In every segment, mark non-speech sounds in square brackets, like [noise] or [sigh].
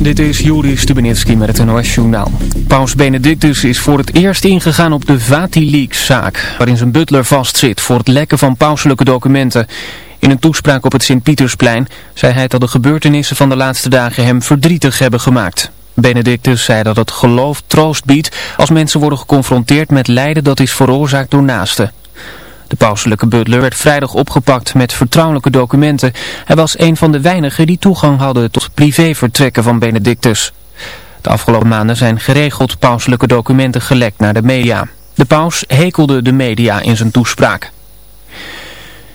Dit is Juri Stubenitski met het NOS-journaal. Paus Benedictus is voor het eerst ingegaan op de Vati-Leaks-zaak... waarin zijn butler vastzit voor het lekken van pauselijke documenten. In een toespraak op het Sint-Pietersplein zei hij dat de gebeurtenissen van de laatste dagen hem verdrietig hebben gemaakt. Benedictus zei dat het geloof troost biedt als mensen worden geconfronteerd met lijden dat is veroorzaakt door naasten. De pauselijke butler werd vrijdag opgepakt met vertrouwelijke documenten. Hij was een van de weinigen die toegang hadden tot privévertrekken van Benedictus. De afgelopen maanden zijn geregeld pauselijke documenten gelekt naar de media. De paus hekelde de media in zijn toespraak.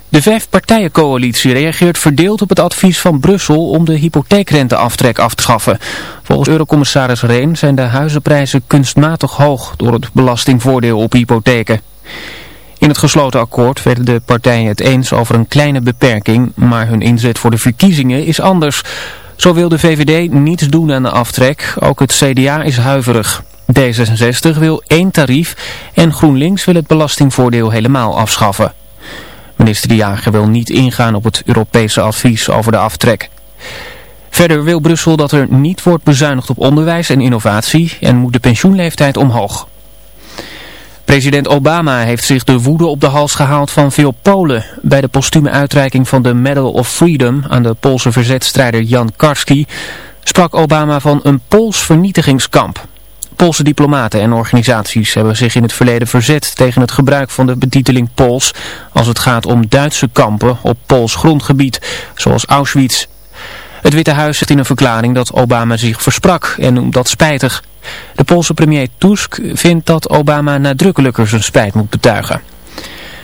De vijfpartijencoalitie reageert verdeeld op het advies van Brussel om de hypotheekrenteaftrek af te schaffen. Volgens eurocommissaris Reen zijn de huizenprijzen kunstmatig hoog door het belastingvoordeel op hypotheken. In het gesloten akkoord werden de partijen het eens over een kleine beperking, maar hun inzet voor de verkiezingen is anders. Zo wil de VVD niets doen aan de aftrek, ook het CDA is huiverig. D66 wil één tarief en GroenLinks wil het belastingvoordeel helemaal afschaffen. Minister De wil niet ingaan op het Europese advies over de aftrek. Verder wil Brussel dat er niet wordt bezuinigd op onderwijs en innovatie en moet de pensioenleeftijd omhoog. President Obama heeft zich de woede op de hals gehaald van veel Polen. Bij de postume uitreiking van de Medal of Freedom aan de Poolse verzetstrijder Jan Karski sprak Obama van een Pools vernietigingskamp. Poolse diplomaten en organisaties hebben zich in het verleden verzet tegen het gebruik van de betiteling Pools als het gaat om Duitse kampen op Pools grondgebied, zoals Auschwitz. Het Witte Huis zegt in een verklaring dat Obama zich versprak en noemt dat spijtig. De Poolse premier Tusk vindt dat Obama nadrukkelijker zijn spijt moet betuigen.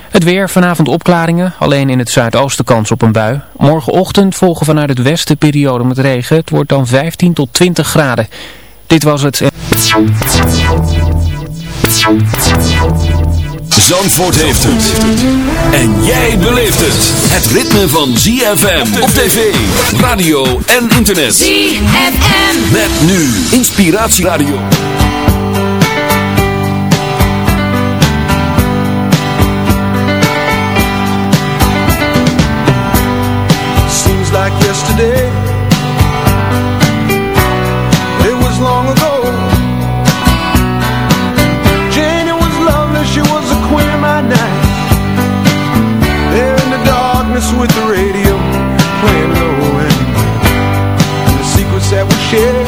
Het weer, vanavond opklaringen, alleen in het zuidoosten kans op een bui. Morgenochtend volgen vanuit het westen periode met regen. Het wordt dan 15 tot 20 graden. Dit was het. Zandvoort heeft het. En jij beleeft het. Het ritme van ZFM op tv, radio en internet. ZFM. Met nu Inspiratieradio. Seems like yesterday share.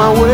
My way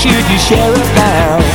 It's gonna shoot you sheriff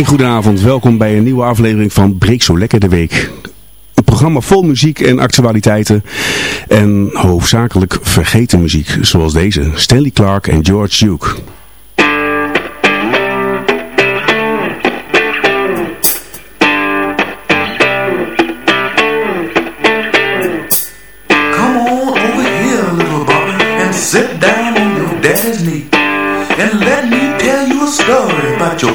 Een goedenavond, welkom bij een nieuwe aflevering van Breek zo lekker de week. Een programma vol muziek en actualiteiten en hoofdzakelijk vergeten muziek, zoals deze, Stanley Clark en George Duke. Come on over here, and sit down your daddy's. And let me tell you a story about your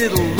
little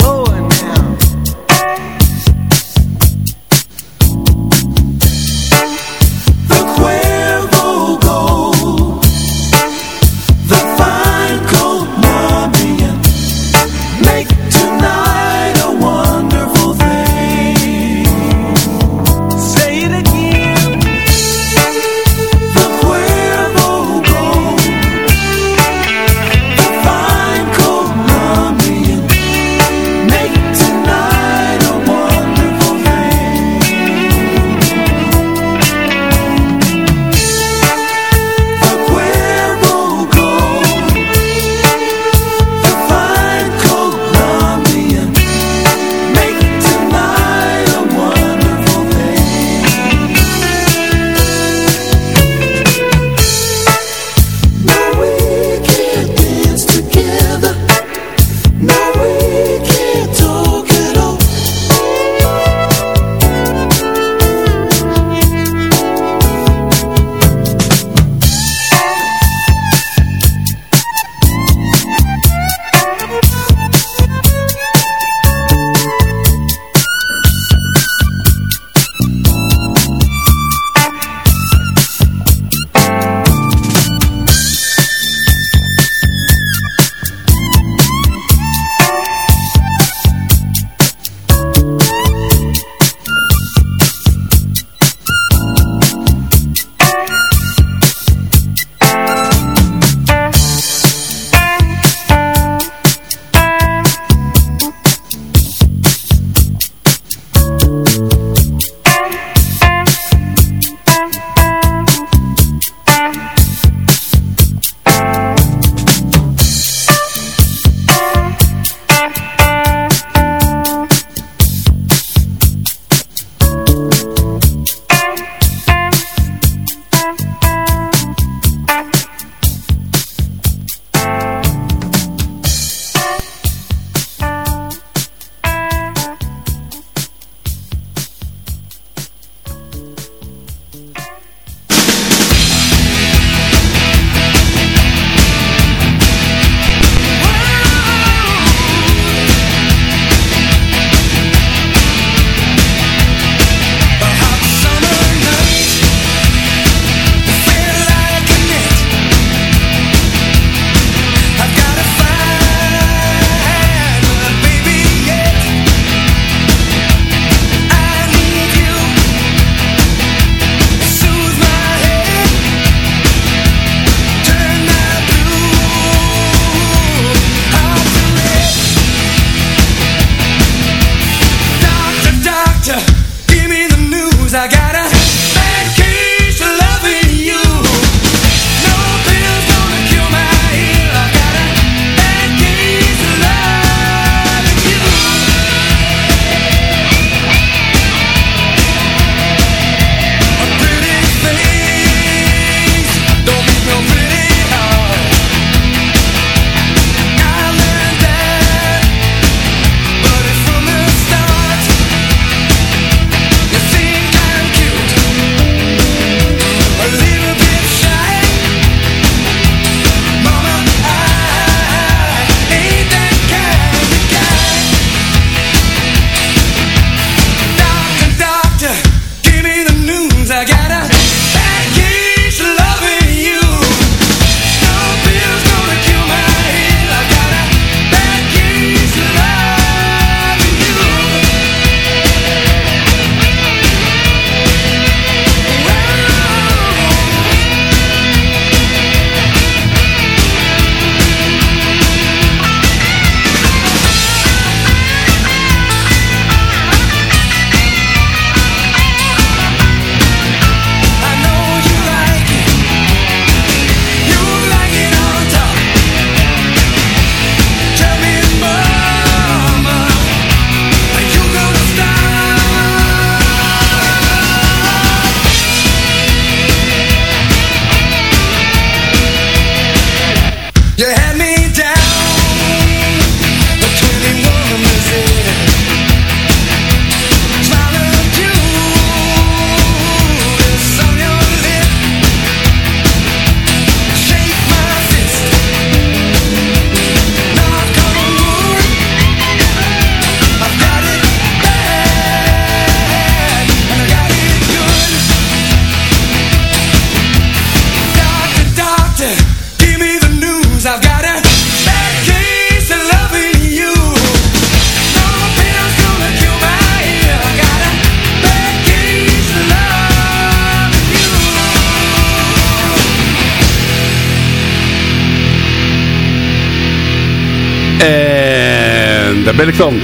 ben ik dan.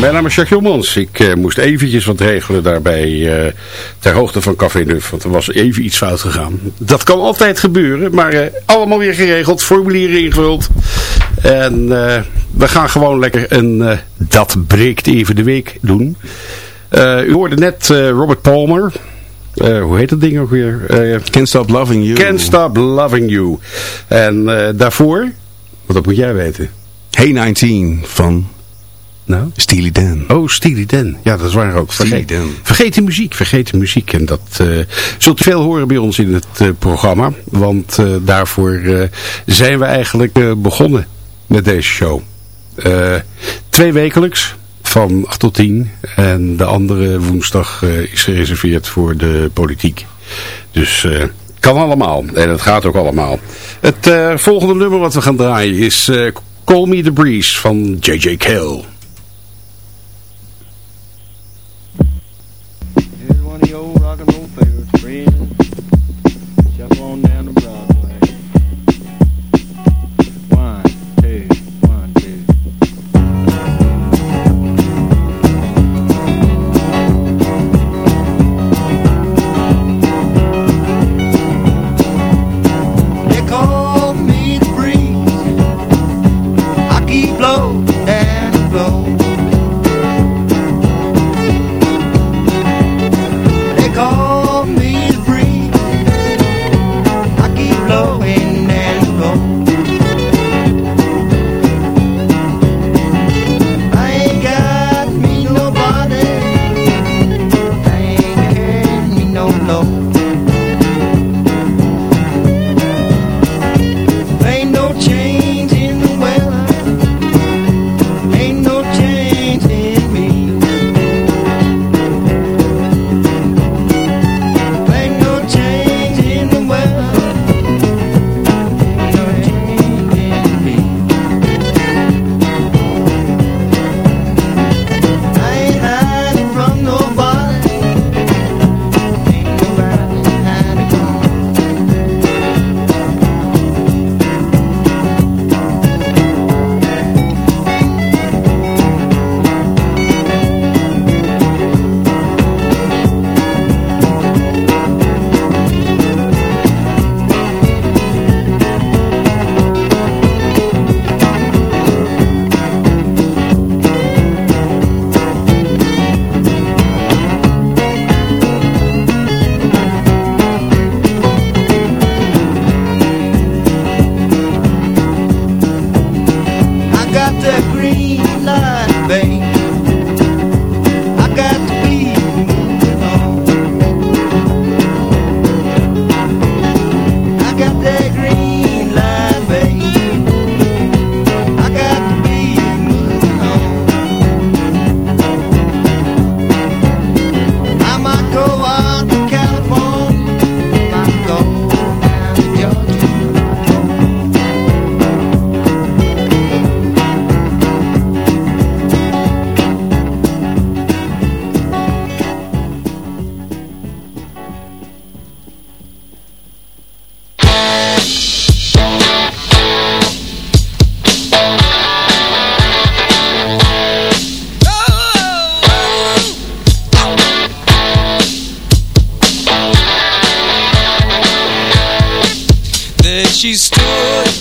Mijn naam is Jacques Jomans. Ik eh, moest eventjes wat regelen daarbij eh, ter hoogte van Café Nuf. Want er was even iets fout gegaan. Dat kan altijd gebeuren. Maar eh, allemaal weer geregeld. Formulieren ingevuld. En we gaan gewoon lekker een Dat breekt even de week doen. u hoorde net Robert Palmer. hoe heet dat ding ook weer? Can't Stop Loving You. Can't Stop Loving You. En daarvoor, want dat moet jij weten. Hey 19 van nou? Steely Dan. Oh, Steely Dan. Ja, dat is waar ook. Vergeet, Dan. vergeet de muziek, vergeet de muziek. En dat uh, zult u veel horen bij ons in het uh, programma. Want uh, daarvoor zijn we eigenlijk begonnen met deze show. twee wekelijks, van 8 tot 10. En de andere woensdag is gereserveerd voor de politiek. Dus kan allemaal. En het gaat ook allemaal. Het volgende nummer wat we gaan draaien is Call Me The Breeze van J.J. Cale. A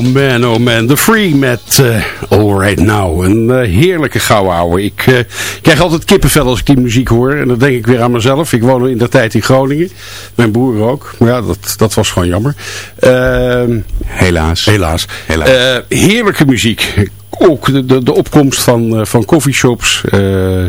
Oh man, oh man. The Free met uh, All Right Now. Een eh, heerlijke gouden ouwe. Ik eh, krijg altijd kippenvel als ik die muziek hoor. En dan denk ik weer aan mezelf. Ik woon in de tijd in Groningen. Mijn broer ook. Maar ja, dat, dat was gewoon jammer. Ehm, Helaas. helaas. Helaas. Heerlijke muziek. Ook de, de, opkomst van, eh, van coffeeshops. eh,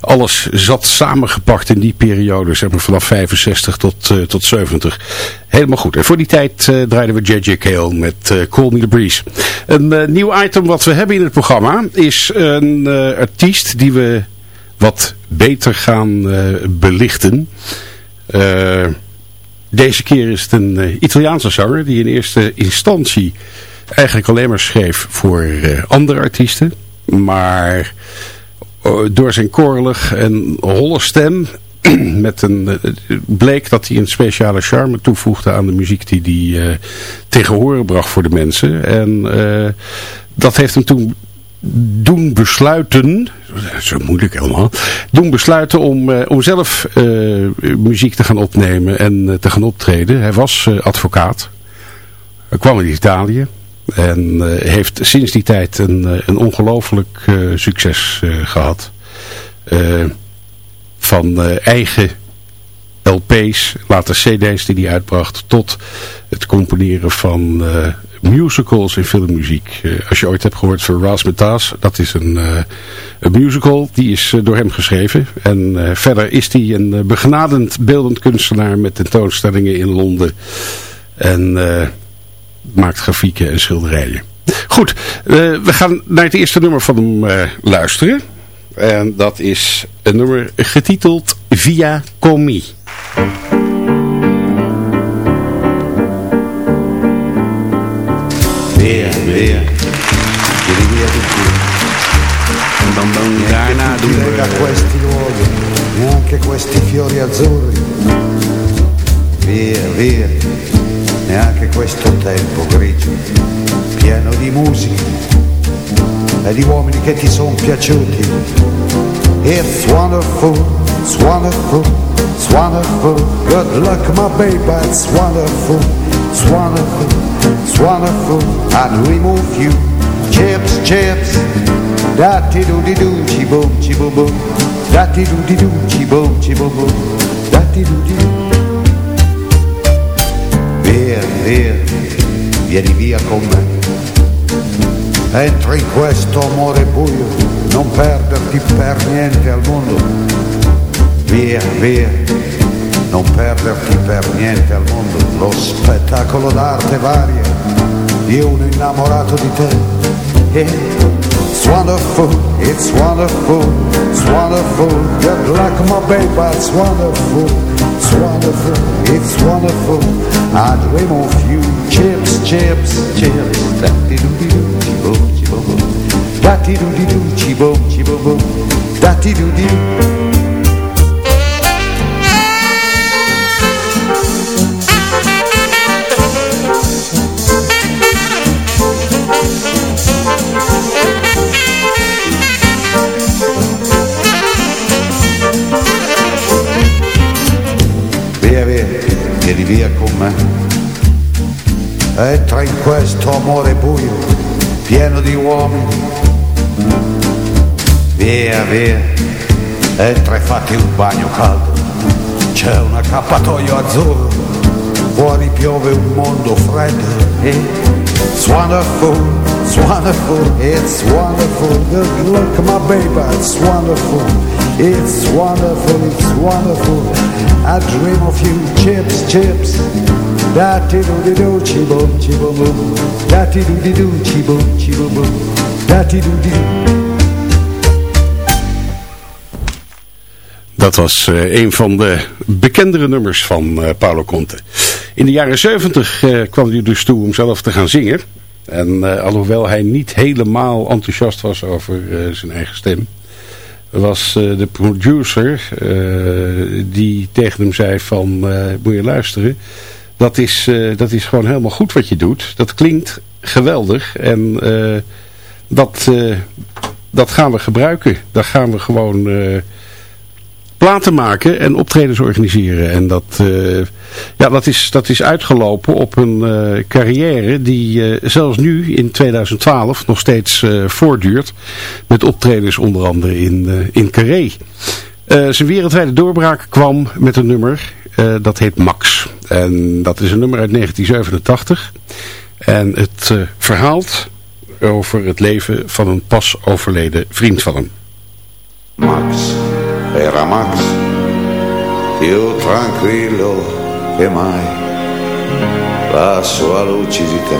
alles zat samengepakt in die periode. Zeg maar vanaf 65 tot, eh, tot 70. Helemaal goed. En voor die tijd draaiden we J.J. Cale met Call Me The Breeze. Een nieuw item wat we hebben in het programma is een artiest die we wat beter gaan belichten. Deze keer is het een Italiaanse zanger die in eerste instantie eigenlijk alleen maar schreef voor eh, andere artiesten. Maar eh, door zijn korrelig en holle stem [clears throat] met een, eh, bleek dat hij een speciale charme toevoegde aan de muziek die hij eh, tegen horen bracht voor de mensen. En dat heeft hem toen doen besluiten, zo moeilijk helemaal, doen besluiten om, om zelf muziek te gaan opnemen en te gaan optreden. Hij was advocaat, hij kwam in Italië en eh, heeft sinds die tijd een, eh, een ongelooflijk eh, succes eh, gehad. Eh, van eigen LP's, later cd's die hij uitbracht, tot het componeren van musicals in filmmuziek. Als je ooit hebt gehoord van Razzmatazz, dat is een, een musical, die is door hem geschreven. En verder is hij een begnadend beeldend kunstenaar met tentoonstellingen in Londen. En maakt grafieken en schilderijen. Goed, eh, we gaan naar het eerste nummer van hem eh, luisteren. En dat is een nummer getiteld Via Comi. Via, via, vieni via di qui. Daarna doen Lega we questi luoghi, neanche questi fiori azzurri. Via, via, neanche questo tempo grigio, pieno di musica e di uomini che ti sono piaciuti. It's wonderful, it's wonderful, it's wonderful. Good luck, my baby, it's wonderful, it's wonderful, it's wonderful. And we move you, chips, chips. Da ti do di do, chi boom, chi boom. Da ti do di do, chi boom, boom boom. Da ti do di do. Via, via, vieni via con me. Entra in questo amore buio, non perderti per niente al mondo. Via, via, non perderti per niente al mondo. Lo spettacolo d'arte varia, io uno innamorato di te. Yeah. It's wonderful, it's wonderful, it's wonderful. Good luck, my baby, it's wonderful, it's wonderful, it's wonderful. I dream of you, chips, chips, chips. Daddy doo doo doo, chi boom, chi boom boom. Daddy doo doo doo, chi boom, chi boom boom. Daddy doo doo. Via con me. Entra in questo amore buio, pieno di uomini. Via, via, entra e fatti un bagno caldo. C'è un accappatoio azzurro, fuori piove un mondo freddo. It's wonderful, it's wonderful, it's wonderful. Good look, my baby, it's wonderful. It's wonderful, it's wonderful. I dream of you, chips, chips. Da ti do di do, chi boom, chi boom boom. Da ti do di do, chi boom, chi boom boom. Da ti do di. Dat was eh, een van de bekendere nummers van eh, Paolo Conte. In de jaren 70 eh, kwam hij dus toe om zelf te gaan zingen. En eh, alhoewel hij niet helemaal enthousiast was over eh, zijn eigen stem... was de producer die tegen hem zei van... moet je luisteren, dat is, dat is gewoon helemaal goed wat je doet. Dat klinkt geweldig en dat, dat gaan we gebruiken. Daar gaan we gewoon... platen maken en optredens organiseren. En dat, eh, ja, dat, is, dat is uitgelopen op een eh, carrière die eh, zelfs nu in 2012 nog steeds voortduurt. Met optredens onder andere in, in Carré. Zijn wereldwijde doorbraak kwam met een nummer dat heet Max. En dat is een nummer uit 1987. En het verhaalt over het leven van een pas overleden vriend van hem. Max, era Max, più tranquillo che mai, la sua lucidità.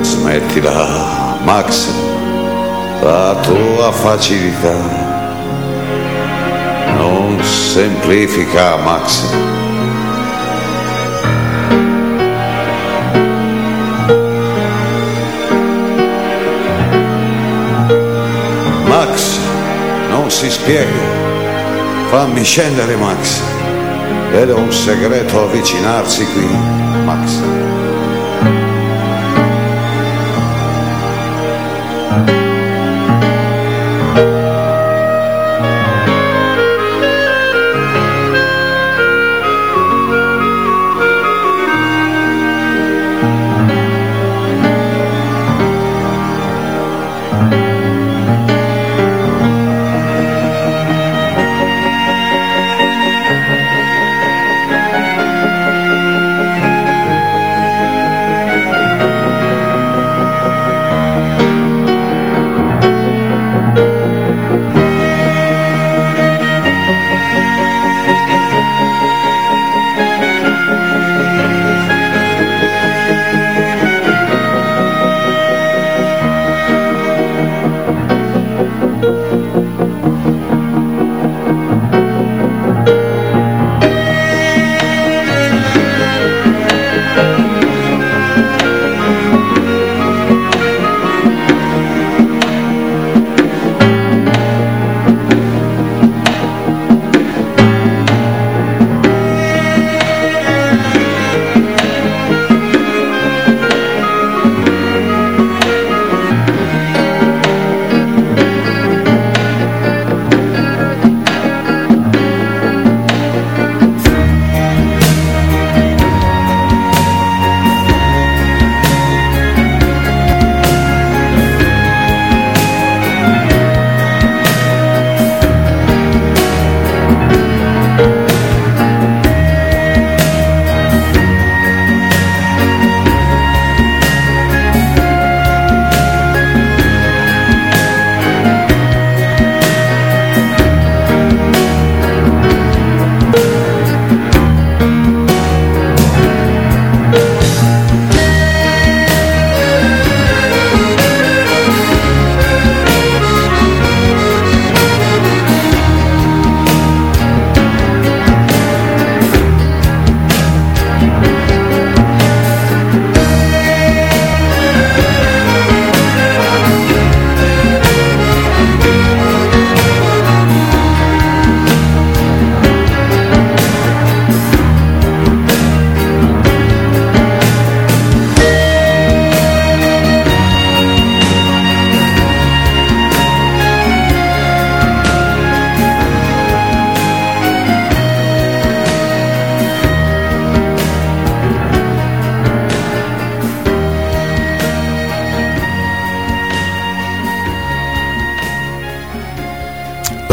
Smettila, Max, la tua facilità non semplifica, Max. Si spiega. Fammi scendere, Max. Vedo un segreto avvicinarsi qui, Max.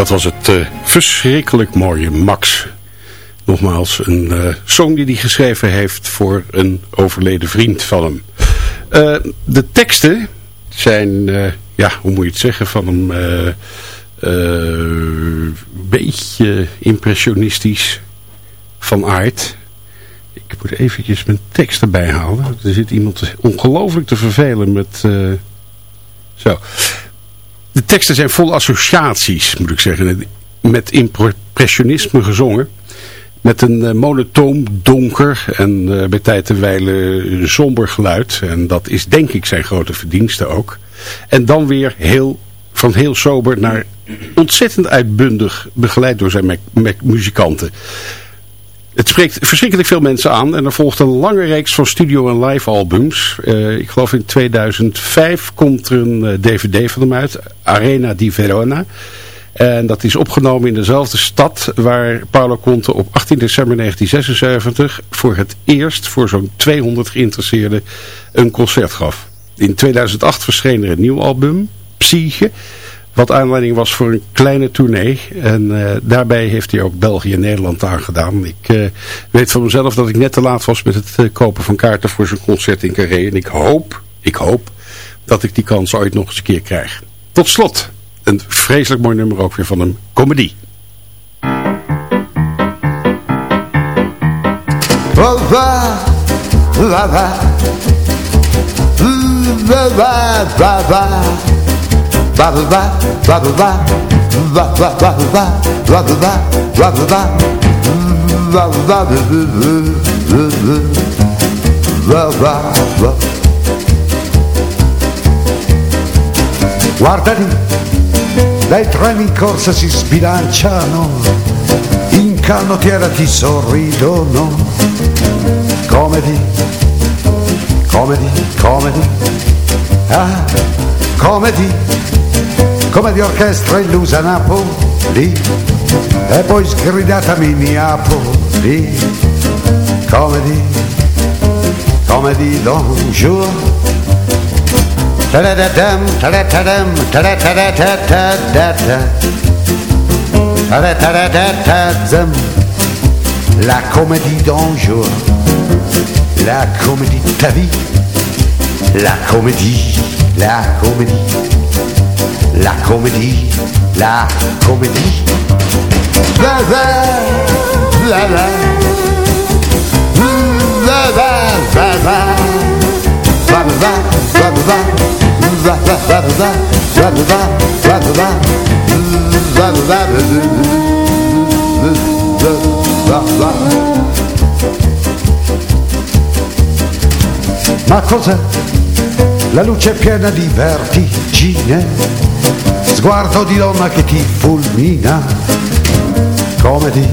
Dat was het uh, verschrikkelijk mooie Max. Nogmaals, een uh, song die hij geschreven heeft voor een overleden vriend van hem. Uh, de teksten zijn, ja, hoe moet je het zeggen, van hem een beetje impressionistisch van aard. Ik moet eventjes mijn tekst erbij halen. Er zit iemand ongelooflijk te vervelen met... zo de teksten zijn vol associaties, moet ik zeggen. Met impressionisme gezongen. Met een uh, monotoom, donker en uh, bij tijd te wijlen somber geluid. En dat is denk ik zijn grote verdienste ook. En dan weer heel, van heel sober naar ontzettend uitbundig begeleid door zijn muzikanten. Het spreekt verschrikkelijk veel mensen aan en er volgt een lange reeks van studio- en live albums. Uh, ik geloof in 2005 komt er een dvd eh, van hem uit, Arena di Verona. En dat is opgenomen in dezelfde stad waar Paolo Conte op 18 december 1976 voor het eerst voor zo'n 200 geïnteresseerden een concert gaf. In 2008 verscheen er een nieuw album, Psyche. Wat aanleiding was voor een kleine tournee. En uh, daarbij heeft hij ook België en Nederland aangedaan. Ik uh, weet van mezelf dat ik net te laat was met het uh, kopen van kaarten voor zijn concert in Carré. En ik hoop, ik hoop dat ik die kans ooit nog eens een keer krijg. Tot slot, een vreselijk mooi nummer ook weer van een comedy. Va va va va va va va va va va va va va va va va va va Guarda lì, dai treni in corsa si sbilanciano, in canottiera ti sorridono, comedy, comedy, comedy, ah, comedy come di orchestra illusa Napoli e poi sgridata Minneapoli comedy comedy don't you ta-da-da-dum, ta-da-da-da-da-da-da Ta-da-da-da-da-da-dum La comédie d'un jour La comédie ta vie La comédie, la comédie la comédie, la comédie. La la la la. La la la la. La la la la. La la la la. La la la la. La la la la. Ma cos'è? La luce è piena di vertigine sguardo di donna che ti fulmina. Comedy,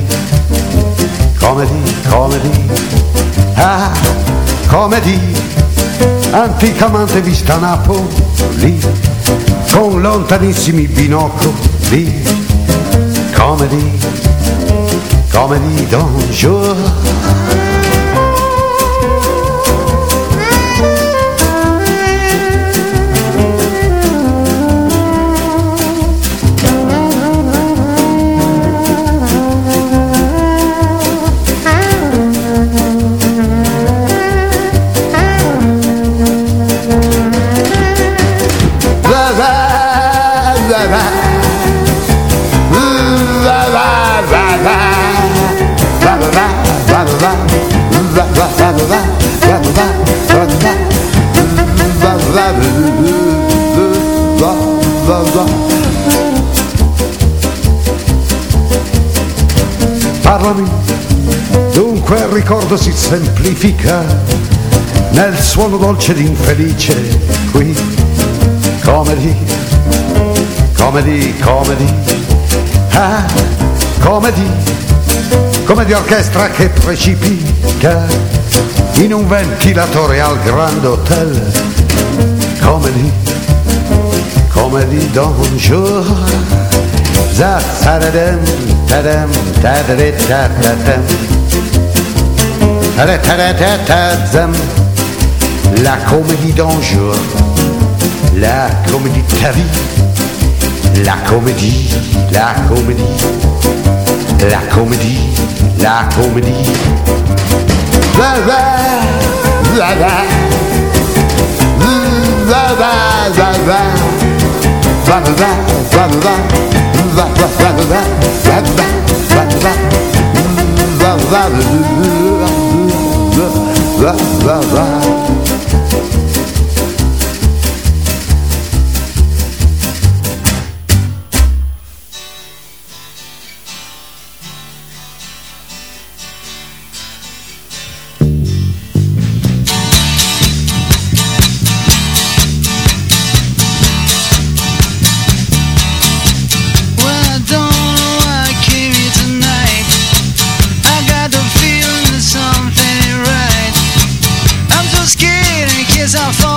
comedy, comedy, ah, comedy, anticamente vista Napoli, con lontanissimi binocoli. Comedy, comedy, don't you? Ricordo si semplifica nel suono dolce ed infelice qui. Comedy, comedy, comedy, ah, comedy, come di orchestra che precipita in un ventilatore al Grand Hotel. Comedy, comedy don't you? Za, tadadam, tadam, tadadam. La comédie d'un La comédie de ta vie La comédie, la comédie La comédie, la comédie La la La la La la va, va. Va, va, va, va, va, va. myself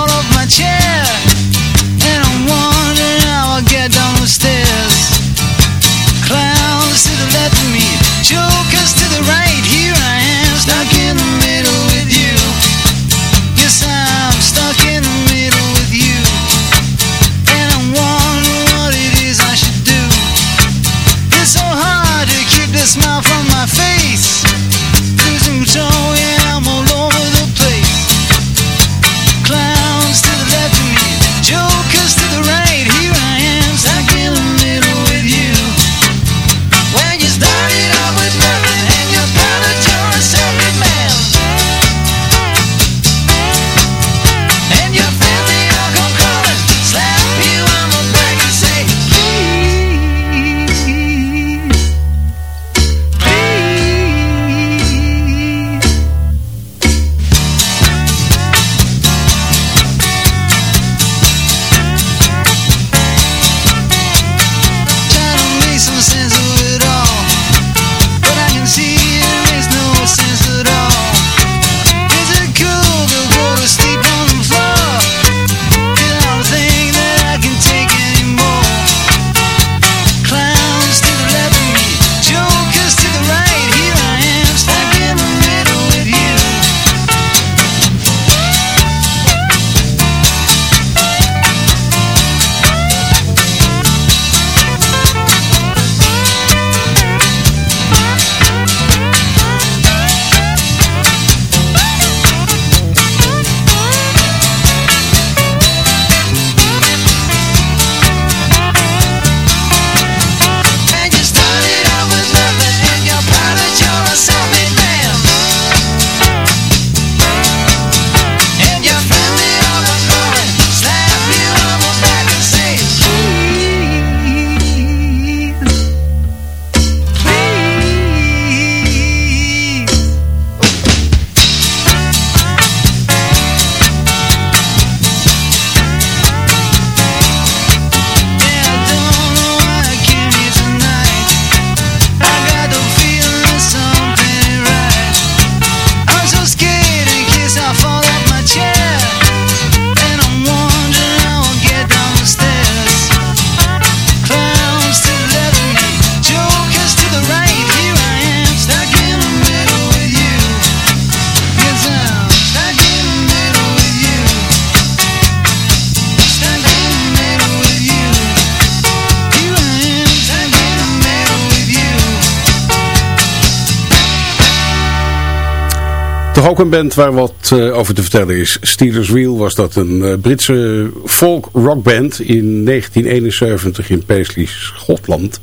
Ook een band waar wat eh, over te vertellen is. Steelers Wheel was dat een eh, Britse folk rockband in 1971 in Paisley, Schotland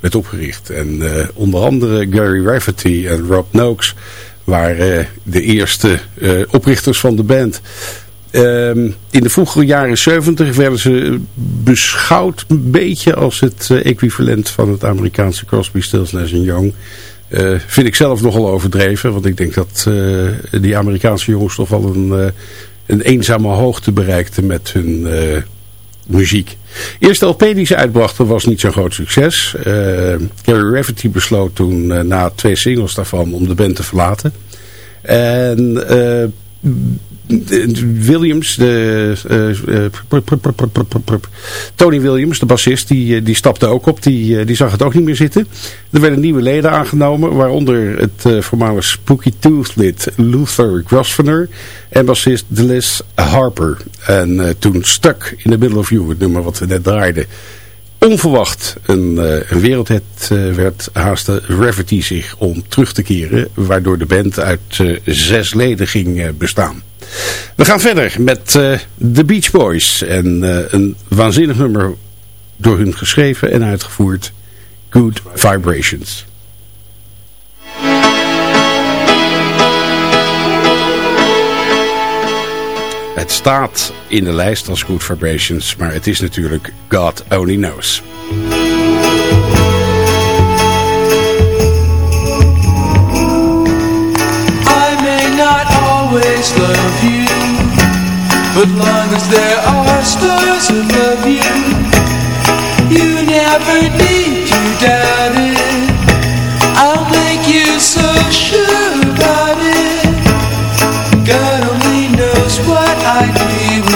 werd opgericht. En eh, onder andere Gary Rafferty en Rob Noakes waren de eerste oprichters van de band. Ehm, in de vroegere jaren 70 werden ze beschouwd een beetje als het equivalent van het Amerikaanse Crosby, Stills, Nash Young. Eh, vind ik zelf nogal overdreven, want ik denk dat eh, die Amerikaanse jongens toch wel een, eh, een eenzame hoogte bereikten met hun muziek. Eerste LP die ze uitbrachten was niet zo'n groot succes. Gary Rafferty besloot toen na twee singles daarvan om de band te verlaten. En Williams, de, eh, eh, Tony Williams, de bassist, die, eh, die stapte ook op. Die, die zag het ook niet meer zitten. Er werden nieuwe leden aangenomen, waaronder het voormalig Spooky Tooth lid Luther Grosvenor en bassist Delis Harper. En toen stuck in the Middle of You, het nummer wat we net draaiden. Onverwacht een, uh, een wereldhit werd haaste Rafferty zich om terug te keren, waardoor de band uit zes leden ging bestaan. We gaan verder met uh, The Beach Boys. En eh, een waanzinnig nummer door hun geschreven en uitgevoerd. Good Vibrations. Het staat in de lijst als Good Vibrations, maar het is natuurlijk God Only Knows. always love you. But long as there are stars above you You never need to doubt it. I'll make you so sure about it. God only knows what I'd be